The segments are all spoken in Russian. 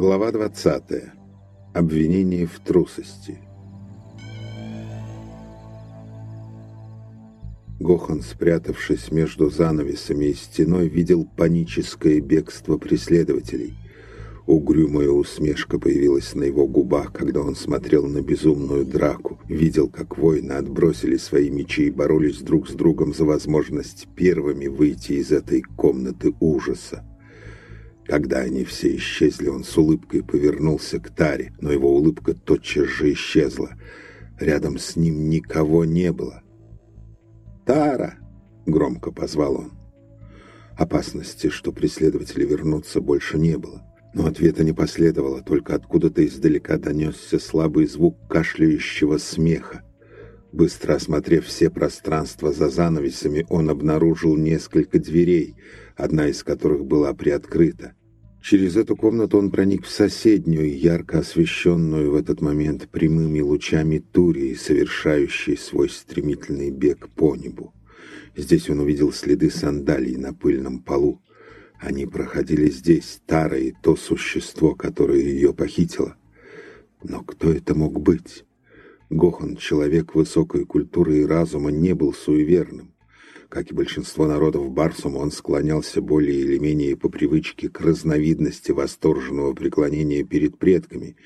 Глава 20. Обвинение в трусости. Гохан, спрятавшись между занавесами и стеной, видел паническое бегство преследователей. Угрюмая усмешка появилась на его губах, когда он смотрел на безумную драку, видел, как воины отбросили свои мечи и боролись друг с другом за возможность первыми выйти из этой комнаты ужаса. Когда они все исчезли, он с улыбкой повернулся к Таре, но его улыбка тотчас же исчезла. Рядом с ним никого не было. «Тара!» — громко позвал он. Опасности, что преследователи вернутся, больше не было. Но ответа не последовало, только откуда-то издалека донесся слабый звук кашляющего смеха. Быстро осмотрев все пространства за занавесами, он обнаружил несколько дверей, одна из которых была приоткрыта. Через эту комнату он проник в соседнюю, ярко освещенную в этот момент прямыми лучами Турии, совершающей свой стремительный бег по небу. Здесь он увидел следы сандалий на пыльном полу. Они проходили здесь, Тара и то существо, которое ее похитило. Но кто это мог быть? Гохан, человек высокой культуры и разума, не был суеверным. Как и большинство народов Барсума, он склонялся более или менее по привычке к разновидности восторженного преклонения перед предками,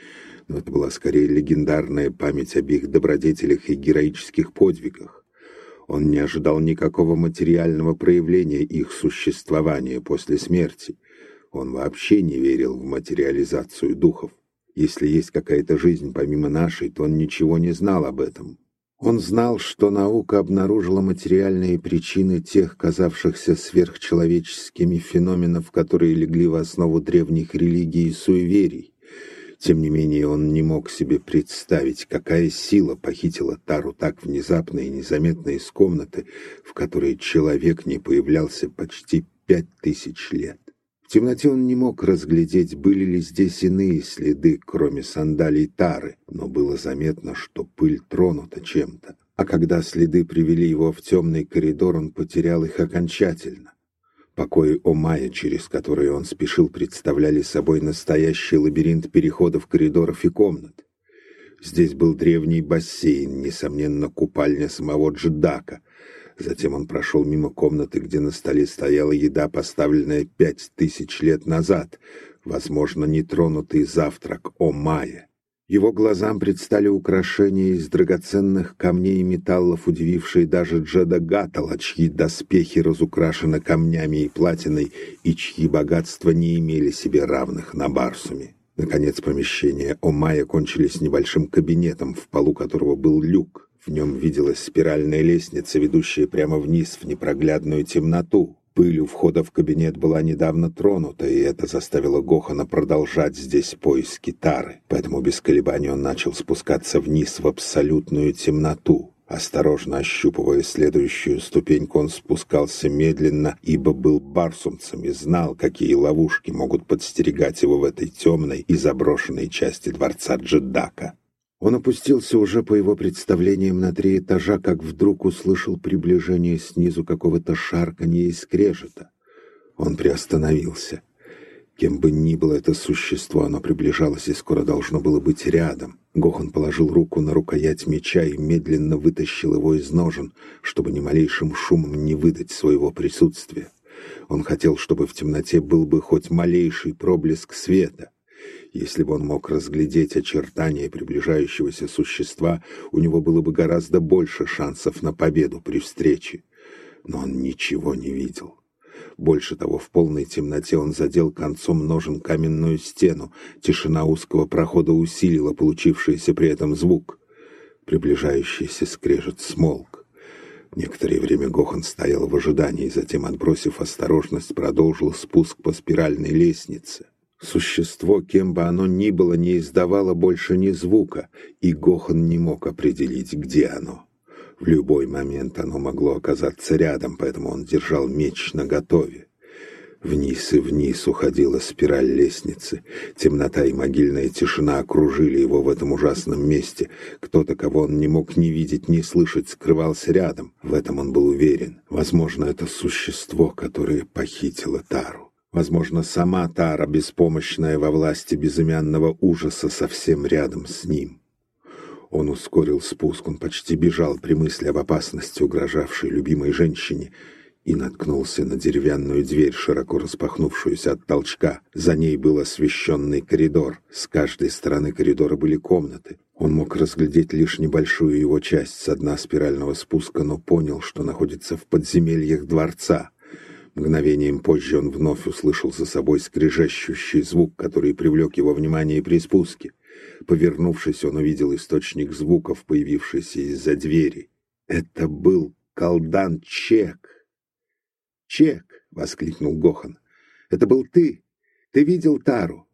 но это была скорее легендарная память об их добродетелях и героических подвигах. Он не ожидал никакого материального проявления их существования после смерти. Он вообще не верил в материализацию духов. Если есть какая-то жизнь помимо нашей, то он ничего не знал об этом. Он знал, что наука обнаружила материальные причины тех, казавшихся сверхчеловеческими феноменов, которые легли в основу древних религий и суеверий. Тем не менее, он не мог себе представить, какая сила похитила Тару так внезапно и незаметно из комнаты, в которой человек не появлялся почти пять тысяч лет. Темноте он не мог разглядеть, были ли здесь иные следы, кроме сандалий Тары, но было заметно, что пыль тронута чем-то. А когда следы привели его в темный коридор, он потерял их окончательно. Покои Омая, через которые он спешил, представляли собой настоящий лабиринт переходов, коридоров и комнат. Здесь был древний бассейн, несомненно, купальня самого Джедака — Затем он прошел мимо комнаты, где на столе стояла еда, поставленная пять тысяч лет назад, возможно, нетронутый завтрак о мае. Его глазам предстали украшения из драгоценных камней и металлов, удивившие даже Джеда Гаттала, чьи доспехи разукрашены камнями и платиной, и чьи богатства не имели себе равных на Барсуме. Наконец, помещения Омая кончились небольшим кабинетом, в полу которого был люк. В нем виделась спиральная лестница, ведущая прямо вниз в непроглядную темноту. Пыль у входа в кабинет была недавно тронута, и это заставило Гохана продолжать здесь поиски Тары. Поэтому без колебаний он начал спускаться вниз в абсолютную темноту. Осторожно ощупывая следующую ступеньку, он спускался медленно, ибо был барсумцем и знал, какие ловушки могут подстерегать его в этой темной и заброшенной части дворца Джедака. Он опустился уже по его представлениям на три этажа, как вдруг услышал приближение снизу какого-то шарканья и скрежета. Он приостановился. Кем бы ни было это существо, оно приближалось и скоро должно было быть рядом. Гохан положил руку на рукоять меча и медленно вытащил его из ножен, чтобы ни малейшим шумом не выдать своего присутствия. Он хотел, чтобы в темноте был бы хоть малейший проблеск света. Если бы он мог разглядеть очертания приближающегося существа, у него было бы гораздо больше шансов на победу при встрече. Но он ничего не видел. Больше того, в полной темноте он задел концом ножен каменную стену. Тишина узкого прохода усилила получившийся при этом звук. Приближающийся скрежет смолк. Некоторое время Гохан стоял в ожидании, затем, отбросив осторожность, продолжил спуск по спиральной лестнице. Существо, кем бы оно ни было, не издавало больше ни звука, и Гохан не мог определить, где оно. В любой момент оно могло оказаться рядом, поэтому он держал меч наготове. Вниз и вниз уходила спираль лестницы. Темнота и могильная тишина окружили его в этом ужасном месте. Кто-то, кого он не мог ни видеть, ни слышать, скрывался рядом. В этом он был уверен. Возможно, это существо, которое похитило Тару. Возможно, сама Тара, беспомощная во власти безымянного ужаса, совсем рядом с ним. Он ускорил спуск, он почти бежал при мысли об опасности, угрожавшей любимой женщине, и наткнулся на деревянную дверь, широко распахнувшуюся от толчка. За ней был освещенный коридор. С каждой стороны коридора были комнаты. Он мог разглядеть лишь небольшую его часть с дна спирального спуска, но понял, что находится в подземельях дворца. Мгновением позже он вновь услышал за собой скрежещущий звук, который привлек его внимание при спуске. Повернувшись, он увидел источник звуков, появившийся из-за двери. Это был колдан Чек. «Чек!» — воскликнул Гохан. «Это был ты! Ты видел Тару?»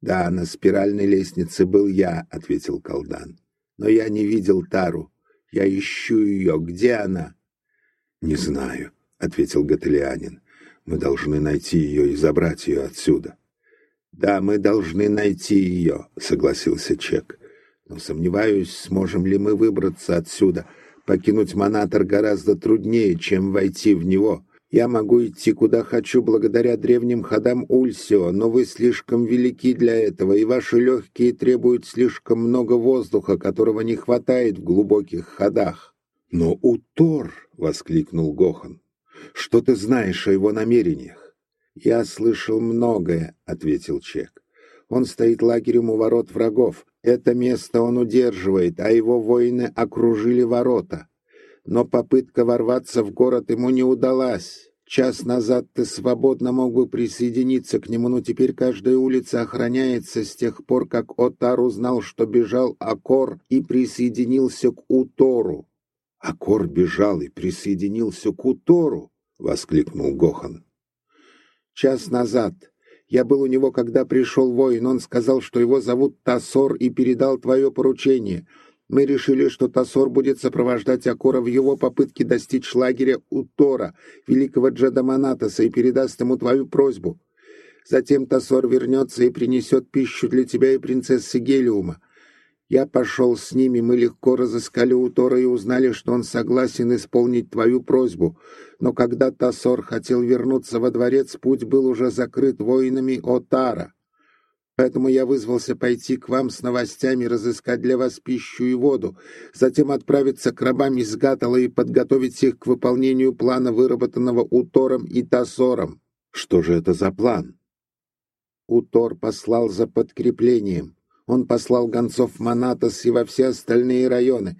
«Да, на спиральной лестнице был я», — ответил колдан. «Но я не видел Тару. Я ищу ее. Где она?» «Не знаю», — ответил Гателианин. «Мы должны найти ее и забрать ее отсюда». «Да, мы должны найти ее», — согласился Чек. «Но сомневаюсь, сможем ли мы выбраться отсюда. Покинуть Монатор гораздо труднее, чем войти в него. Я могу идти куда хочу благодаря древним ходам Ульсио, но вы слишком велики для этого, и ваши легкие требуют слишком много воздуха, которого не хватает в глубоких ходах». «Но Утор!» — воскликнул Гохан. «Что ты знаешь о его намерениях?» «Я слышал многое», — ответил Чек. «Он стоит лагерем у ворот врагов. Это место он удерживает, а его воины окружили ворота. Но попытка ворваться в город ему не удалась. Час назад ты свободно мог бы присоединиться к нему, но теперь каждая улица охраняется с тех пор, как Отар узнал, что бежал Акор и присоединился к Утору. «Акор бежал и присоединился к Утору!» — воскликнул Гохан час назад. Я был у него, когда пришел воин. Он сказал, что его зовут Тасор и передал твое поручение. Мы решили, что Тасор будет сопровождать Акора в его попытке достичь лагеря у Тора, великого Джеда Манатаса, и передаст ему твою просьбу. Затем Тасор вернется и принесет пищу для тебя и принцессы Гелиума. Я пошел с ними, мы легко разыскали Утора и узнали, что он согласен исполнить твою просьбу. Но когда Тасор хотел вернуться во дворец, путь был уже закрыт воинами Отара. Поэтому я вызвался пойти к вам с новостями, разыскать для вас пищу и воду, затем отправиться к рабам из Гатала и подготовить их к выполнению плана, выработанного Утором и Тасором. Что же это за план? Утор послал за подкреплением. Он послал гонцов в Манатос и во все остальные районы.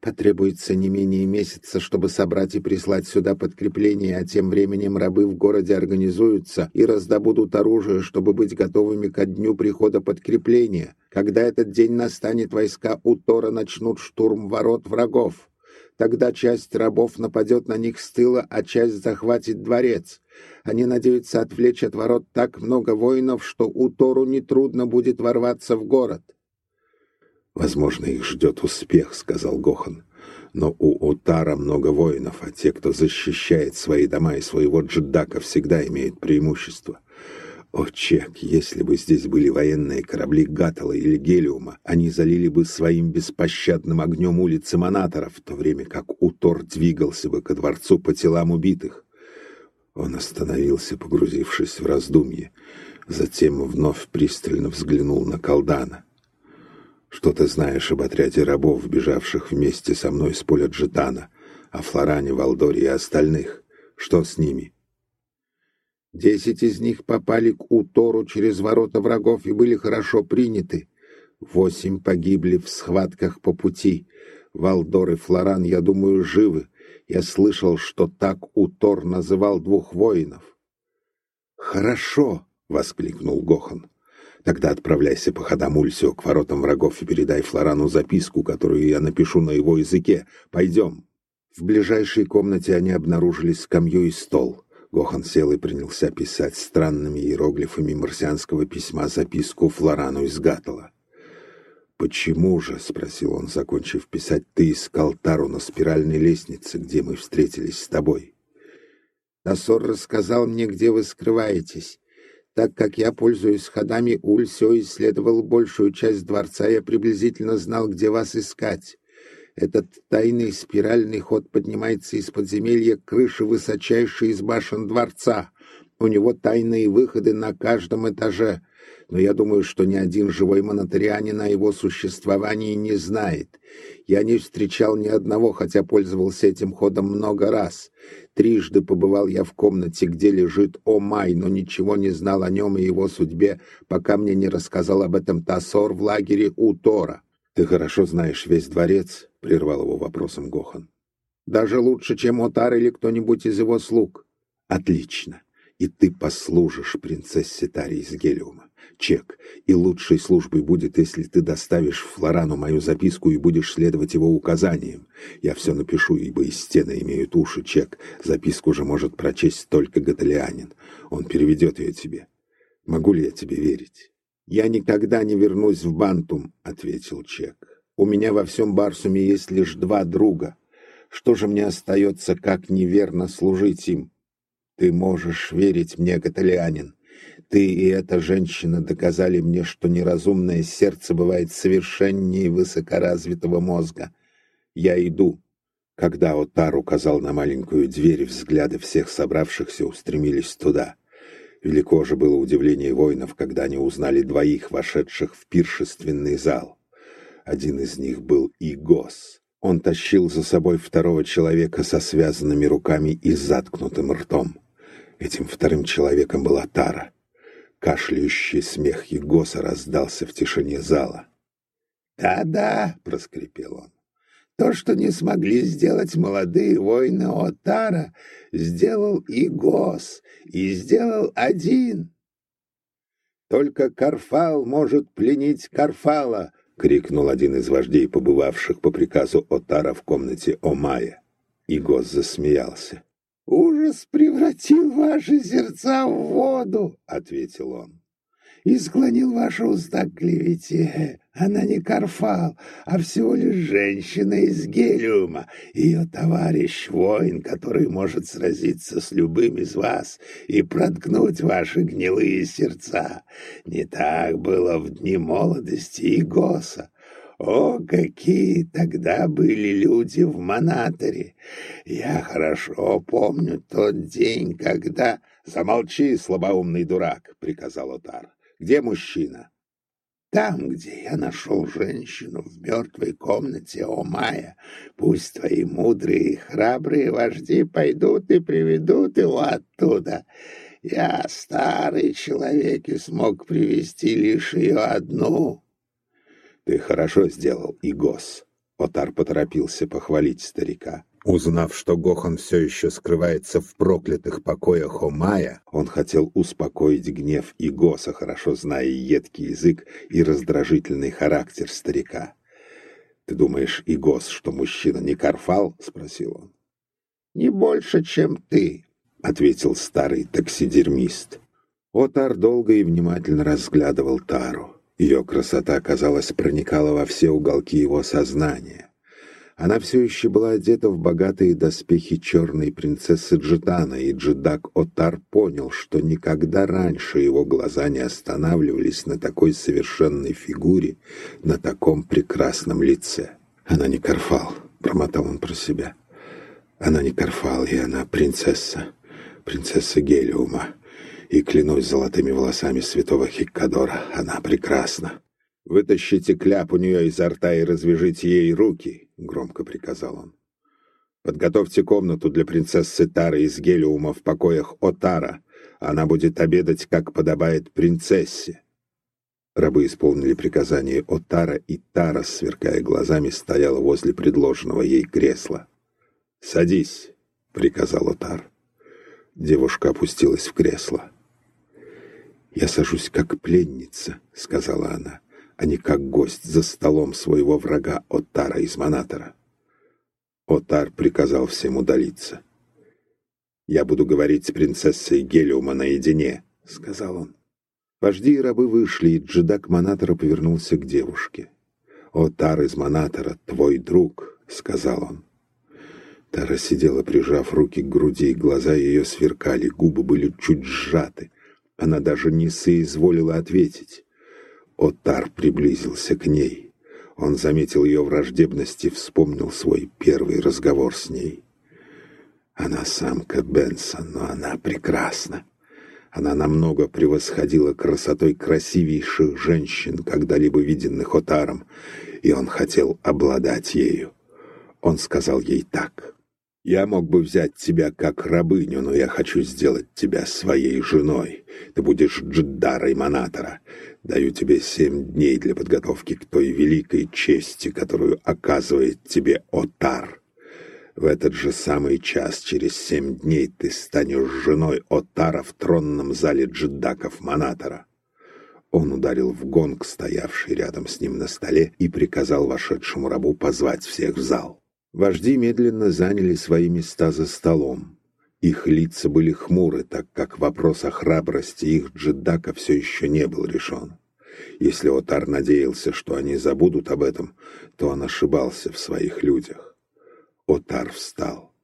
Потребуется не менее месяца, чтобы собрать и прислать сюда подкрепление, а тем временем рабы в городе организуются и раздобудут оружие, чтобы быть готовыми ко дню прихода подкрепления. Когда этот день настанет, войска Утора начнут штурм ворот врагов. Тогда часть рабов нападет на них с тыла, а часть захватит дворец. Они надеются отвлечь от ворот так много воинов, что у Тору нетрудно будет ворваться в город. «Возможно, их ждет успех», — сказал Гохан. «Но у Утара много воинов, а те, кто защищает свои дома и своего джедака, всегда имеют преимущество. О, Чек, если бы здесь были военные корабли Гатала или Гелиума, они залили бы своим беспощадным огнем улицы Монаторов, в то время как Утор двигался бы ко дворцу по телам убитых. Он остановился, погрузившись в раздумье. Затем вновь пристально взглянул на Колдана. «Что ты знаешь об отряде рабов, бежавших вместе со мной с поля Джетана, о Флоране, Валдоре и остальных? Что с ними?» Десять из них попали к Утору через ворота врагов и были хорошо приняты. Восемь погибли в схватках по пути. Валдор и Флоран, я думаю, живы. Я слышал, что так Утор называл двух воинов. «Хорошо!» — воскликнул Гохан. «Тогда отправляйся по ходам Ульсио к воротам врагов и передай Флорану записку, которую я напишу на его языке. Пойдем!» В ближайшей комнате они обнаружили скамью и стол. Гохан сел и принялся писать странными иероглифами марсианского письма записку Флорану из Гатала. «Почему же?» — спросил он, закончив писать. «Ты искал Тару на спиральной лестнице, где мы встретились с тобой». «Тасор рассказал мне, где вы скрываетесь. Так как я пользуюсь ходами Ульсио и исследовал большую часть дворца, я приблизительно знал, где вас искать. Этот тайный спиральный ход поднимается из подземелья крыши высочайшей из башен дворца. У него тайные выходы на каждом этаже, но я думаю, что ни один живой монотарианин о его существовании не знает. Я не встречал ни одного, хотя пользовался этим ходом много раз. Трижды побывал я в комнате, где лежит Омай, но ничего не знал о нем и его судьбе, пока мне не рассказал об этом Тасор в лагере у Тора. «Ты хорошо знаешь весь дворец?» — прервал его вопросом Гохан. «Даже лучше, чем Отар или кто-нибудь из его слуг». «Отлично. И ты послужишь принцессе Таре из Гелиума. Чек. И лучшей службой будет, если ты доставишь Флорану мою записку и будешь следовать его указаниям. Я все напишу, ибо и стены имеют уши. Чек. Записку же может прочесть только Гаталианин. Он переведет ее тебе. Могу ли я тебе верить?» «Я никогда не вернусь в Бантум», — ответил Чек. «У меня во всем Барсуме есть лишь два друга. Что же мне остается, как неверно служить им?» «Ты можешь верить мне, Каталианин. Ты и эта женщина доказали мне, что неразумное сердце бывает совершеннее высокоразвитого мозга. Я иду». Когда Отар указал на маленькую дверь, взгляды всех собравшихся устремились туда — Велико же было удивление воинов, когда они узнали двоих, вошедших в пиршественный зал. Один из них был Игос. Он тащил за собой второго человека со связанными руками и заткнутым ртом. Этим вторым человеком была Тара. Кашляющий смех Егоса раздался в тишине зала. «Да-да», — проскрипел он, то, что не смогли сделать молодые воины Отара, сделал и Гос, и сделал один. «Только Карфал может пленить Карфала!» — крикнул один из вождей, побывавших по приказу Отара в комнате Омая. И Гос засмеялся. «Ужас превратил ваши сердца в воду!» — ответил он и склонил ваши уста к клевете. Она не Карфал, а всего лишь женщина из Гелиума, ее товарищ, воин, который может сразиться с любым из вас и проткнуть ваши гнилые сердца. Не так было в дни молодости и Госа. О, какие тогда были люди в Монаторе! Я хорошо помню тот день, когда... — Замолчи, слабоумный дурак, — приказал Отар. Где мужчина? Там, где я нашел женщину в мертвой комнате Омая. Пусть твои мудрые и храбрые вожди пойдут и приведут его оттуда. Я старый человек и смог привести лишь ее одну. Ты хорошо сделал, Игос. Отар поторопился похвалить старика. Узнав, что Гохан все еще скрывается в проклятых покоях Омая, он хотел успокоить гнев Игоса, хорошо зная едкий язык и раздражительный характер старика. «Ты думаешь, Игос, что мужчина не Карфал?» — спросил он. «Не больше, чем ты», — ответил старый таксидермист. Отар долго и внимательно разглядывал Тару. Ее красота, казалось, проникала во все уголки его сознания. Она все еще была одета в богатые доспехи черной принцессы Джитана, и Джидак Отар понял, что никогда раньше его глаза не останавливались на такой совершенной фигуре, на таком прекрасном лице. «Она не Карфал», — промотал он про себя. «Она не Карфал, и она принцесса, принцесса Гелиума. И клянусь золотыми волосами святого Хиккадора, она прекрасна». «Вытащите кляп у нее изо рта и развяжите ей руки», — громко приказал он. «Подготовьте комнату для принцессы Тары из Гелиума в покоях Отара. Она будет обедать, как подобает принцессе». Рабы исполнили приказание Отара, и Тара, сверкая глазами, стояла возле предложенного ей кресла. «Садись», — приказал Отар. Девушка опустилась в кресло. «Я сажусь как пленница», — сказала она а не как гость за столом своего врага Отара из Монатора. Отар приказал всем удалиться. «Я буду говорить с принцессой Гелиума наедине», — сказал он. Вожди и рабы вышли, и джедак Монатора повернулся к девушке. «Отар из Монатора, твой друг», — сказал он. Тара сидела, прижав руки к груди, глаза ее сверкали, губы были чуть сжаты. Она даже не соизволила ответить. Отар приблизился к ней. Он заметил ее враждебность и вспомнил свой первый разговор с ней. Она самка Бенсон, но она прекрасна. Она намного превосходила красотой красивейших женщин, когда-либо виденных Отаром, и он хотел обладать ею. Он сказал ей так. «Я мог бы взять тебя как рабыню, но я хочу сделать тебя своей женой. Ты будешь Джиддарой Манатора. Даю тебе семь дней для подготовки к той великой чести, которую оказывает тебе Отар. В этот же самый час, через семь дней, ты станешь женой Отара в тронном зале джедаков Манатора. Он ударил в гонг, стоявший рядом с ним на столе, и приказал вошедшему рабу позвать всех в зал. Вожди медленно заняли свои места за столом. Их лица были хмуры, так как вопрос о храбрости их джедака все еще не был решен. Если Отар надеялся, что они забудут об этом, то он ошибался в своих людях. Отар встал.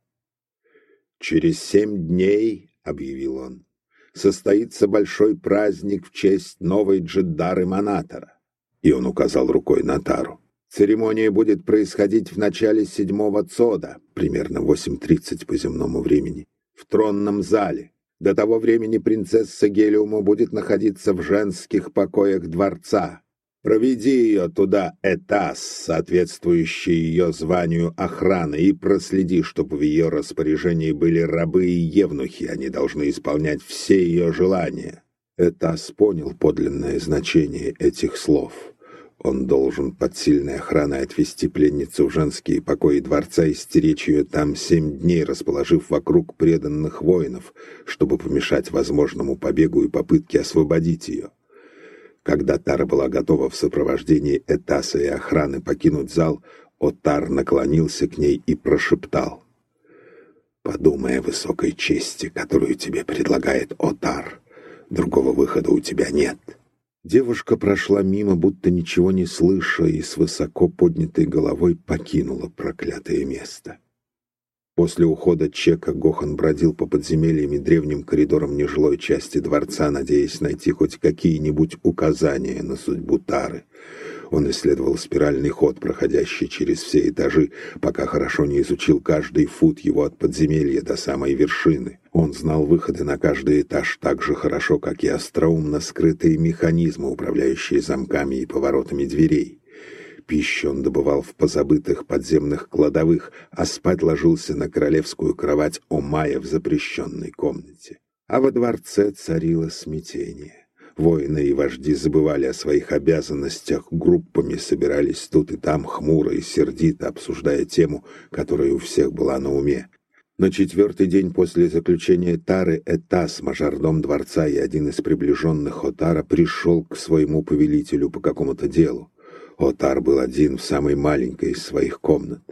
«Через семь дней, — объявил он, — состоится большой праздник в честь новой Джеддары Манатора». И он указал рукой на Тару. Церемония будет происходить в начале седьмого цода, примерно 8.30 по земному времени, в тронном зале. До того времени принцесса Гелиума будет находиться в женских покоях дворца, Проведи ее туда этас, соответствующий ее званию охраны, и проследи, чтобы в ее распоряжении были рабы и евнухи, они должны исполнять все ее желания. Этас понял подлинное значение этих слов. Он должен под сильной охраной отвести пленницу в женские покои дворца и стеречь ее там семь дней, расположив вокруг преданных воинов, чтобы помешать возможному побегу и попытке освободить ее. Когда Тара была готова в сопровождении Этаса и охраны покинуть зал, Отар наклонился к ней и прошептал. «Подумай о высокой чести, которую тебе предлагает Отар. Другого выхода у тебя нет». Девушка прошла мимо, будто ничего не слыша, и с высоко поднятой головой покинула проклятое место. После ухода Чека Гохан бродил по подземельям и древним коридорам нежилой части дворца, надеясь найти хоть какие-нибудь указания на судьбу Тары. Он исследовал спиральный ход, проходящий через все этажи, пока хорошо не изучил каждый фут его от подземелья до самой вершины. Он знал выходы на каждый этаж так же хорошо, как и остроумно скрытые механизмы, управляющие замками и поворотами дверей. Пищу он добывал в позабытых подземных кладовых, а спать ложился на королевскую кровать Омая в запрещенной комнате. А во дворце царило смятение. Воины и вожди забывали о своих обязанностях, группами собирались тут и там хмуро и сердито, обсуждая тему, которая у всех была на уме. На четвертый день после заключения Тары Этас, мажордом дворца и один из приближенных Отара, пришел к своему повелителю по какому-то делу. Отар был один в самой маленькой из своих комнат.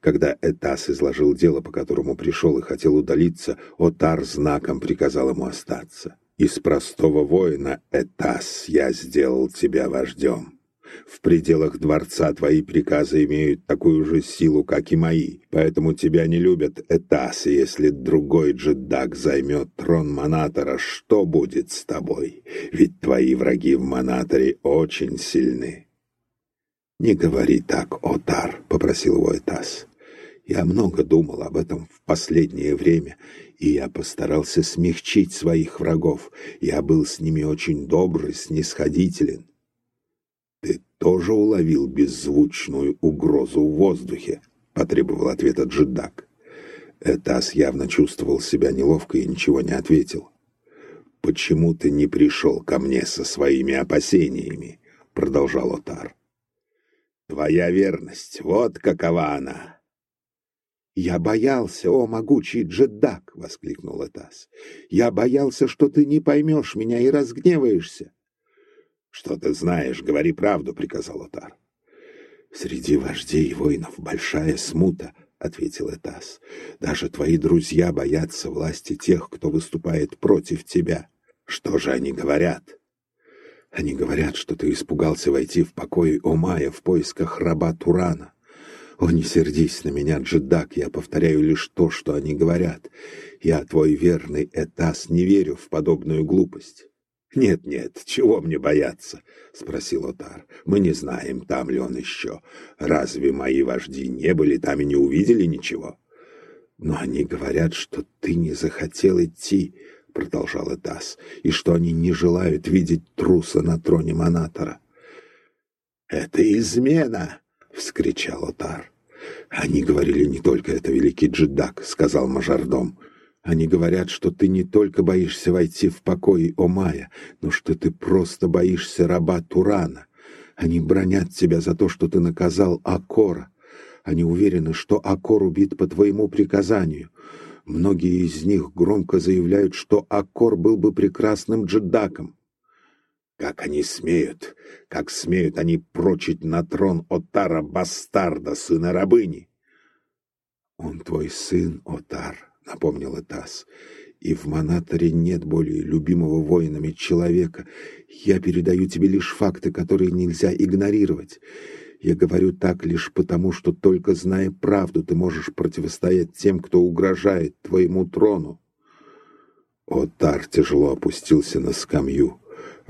Когда Этас изложил дело, по которому пришел и хотел удалиться, Отар знаком приказал ему остаться. «Из простого воина, Этас, я сделал тебя вождем. В пределах дворца твои приказы имеют такую же силу, как и мои, поэтому тебя не любят Этас, и если другой джедак займет трон Монатора, что будет с тобой? Ведь твои враги в Монаторе очень сильны». «Не говори так, Отар», — попросил его Этас. «Я много думал об этом в последнее время, и я постарался смягчить своих врагов. Я был с ними очень добрый, снисходителен». «Ты тоже уловил беззвучную угрозу в воздухе?» — потребовал ответа Джедак. Этас явно чувствовал себя неловко и ничего не ответил. «Почему ты не пришел ко мне со своими опасениями?» — продолжал Отар. Твоя верность, вот какова она. «Я боялся, о могучий джеддак!» — воскликнул Этас. «Я боялся, что ты не поймешь меня и разгневаешься». «Что ты знаешь? Говори правду», — приказал Отар. «Среди вождей и воинов большая смута», — ответил Этас. «Даже твои друзья боятся власти тех, кто выступает против тебя. Что же они говорят?» Они говорят, что ты испугался войти в покой Омая в поисках раба Турана. О, не сердись на меня, джедак, я повторяю лишь то, что они говорят. Я, твой верный Этас, не верю в подобную глупость. «Нет-нет, чего мне бояться?» — спросил Отар. «Мы не знаем, там ли он еще. Разве мои вожди не были там и не увидели ничего?» «Но они говорят, что ты не захотел идти», —— продолжал Этас, — «и что они не желают видеть труса на троне Монатора». «Это измена!» — вскричал Отар. «Они говорили не только это, великий джедак», — сказал мажордом. «Они говорят, что ты не только боишься войти в покой Омая, но что ты просто боишься раба Турана. Они бронят тебя за то, что ты наказал Акора. Они уверены, что Акор убит по твоему приказанию. Многие из них громко заявляют, что Акор был бы прекрасным джедаком. Как они смеют, как смеют они прочить на трон Отара бастарда, сына рабыни? Он твой сын, Отар, напомнил Этас, и в Монаторе нет более любимого воинами человека. Я передаю тебе лишь факты, которые нельзя игнорировать. Я говорю так лишь потому, что только зная правду, ты можешь противостоять тем, кто угрожает твоему трону. Отар тяжело опустился на скамью.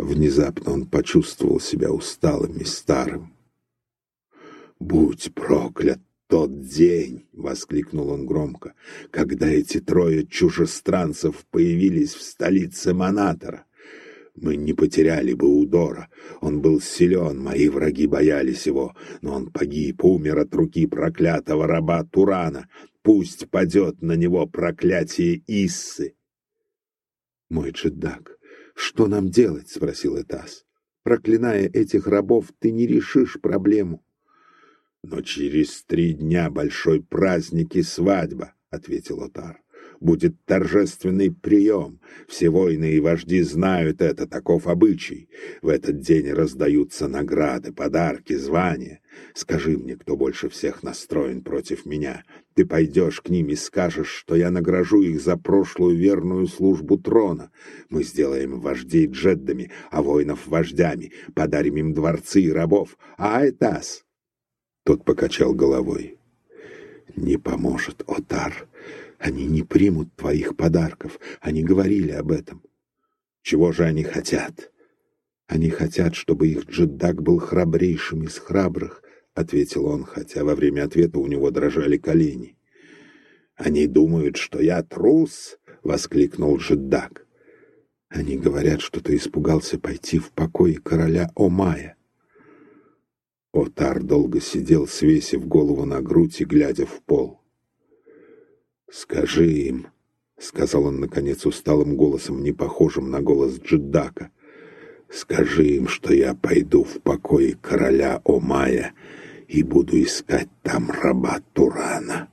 Внезапно он почувствовал себя усталым и старым. «Будь проклят тот день!» — воскликнул он громко, «когда эти трое чужестранцев появились в столице Монатора. Мы не потеряли бы Удора. Он был силен, мои враги боялись его, но он погиб, умер от руки проклятого раба Турана. Пусть падет на него проклятие Иссы!» «Мой джедак, «Что нам делать?» — спросил Этас. «Проклиная этих рабов, ты не решишь проблему». «Но через три дня большой праздник и свадьба», — ответил Отар будет торжественный прием. Все воины и вожди знают это, таков обычай. В этот день раздаются награды, подарки, звания. Скажи мне, кто больше всех настроен против меня. Ты пойдешь к ним и скажешь, что я награжу их за прошлую верную службу трона. Мы сделаем вождей джеддами, а воинов вождями, подарим им дворцы и рабов. А Айтас!» Тот покачал головой. «Не поможет, Отар. Они не примут твоих подарков. Они говорили об этом. Чего же они хотят? Они хотят, чтобы их джеддак был храбрейшим из храбрых, — ответил он, хотя во время ответа у него дрожали колени. «Они думают, что я трус!» — воскликнул джеддак. «Они говорят, что ты испугался пойти в покой короля Омая». Отар долго сидел, свесив голову на грудь и глядя в пол. «Скажи им», — сказал он, наконец, усталым голосом, не похожим на голос Джедака, «скажи им, что я пойду в покой короля Омая и буду искать там раба Турана».